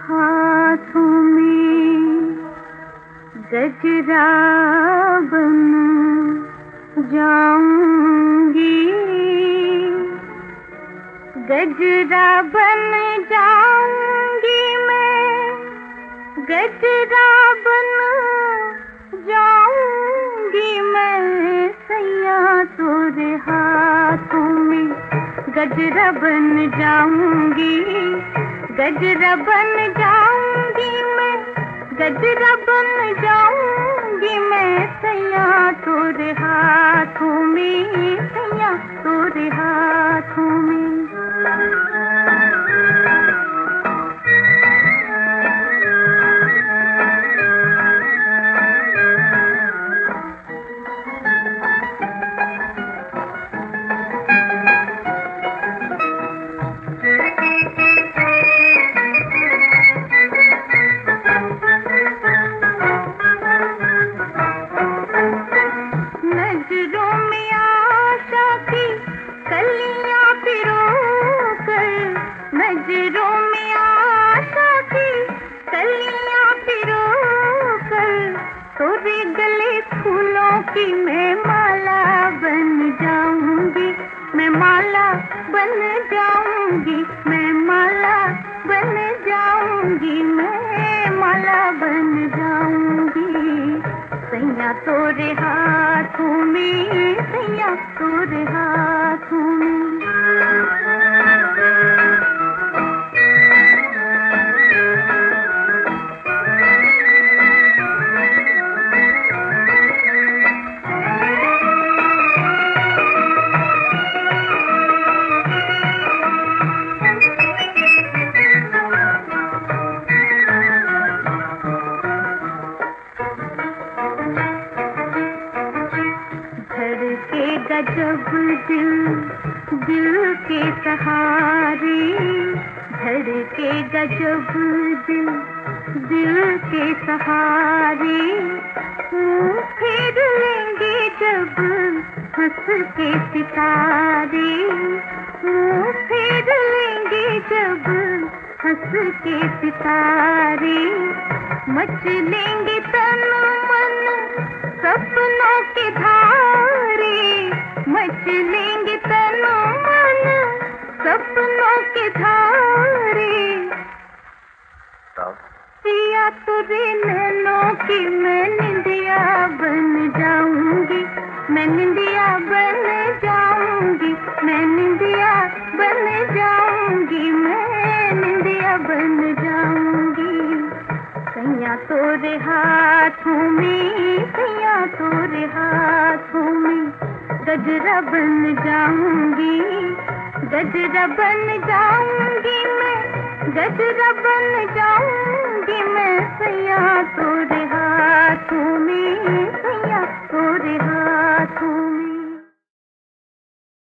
हाथों में गजरा बन जाऊँगी मैं गजरा गजरा बन जाऊँगी गजरा बन जाऊँगी मैं गजरा बन जाऊँगी नज़रों में पिरो पिरो गले फूलों की मैं माला बन जाऊँगी, मैं माला बन जाऊँगी, मैं माला बन जाऊँगी, मैं माला बन जाऊँगी। हाथों में दिल दिल के सहारे दिल दिल के सहारे फेर लेंगे जब हंस के सितारे फेर लेंगे जब हंस के सितारे, मच लेंगे तन मन सपनों के धारे। मच लेंगे मन सपनों के धारे। पिया तुझे नैनों की मैं निंदिया बन जाऊँगी। मैं निंदिया बन जाऊँगी मैं निंदिया बन जाऊँगी मैं निंदिया बन जाऊँगी। सैया तोरे हाथों में गजरा बन जाऊँगी गजरा बन जाऊँगी मैं गजरा बन जाऊँगी मैं सैया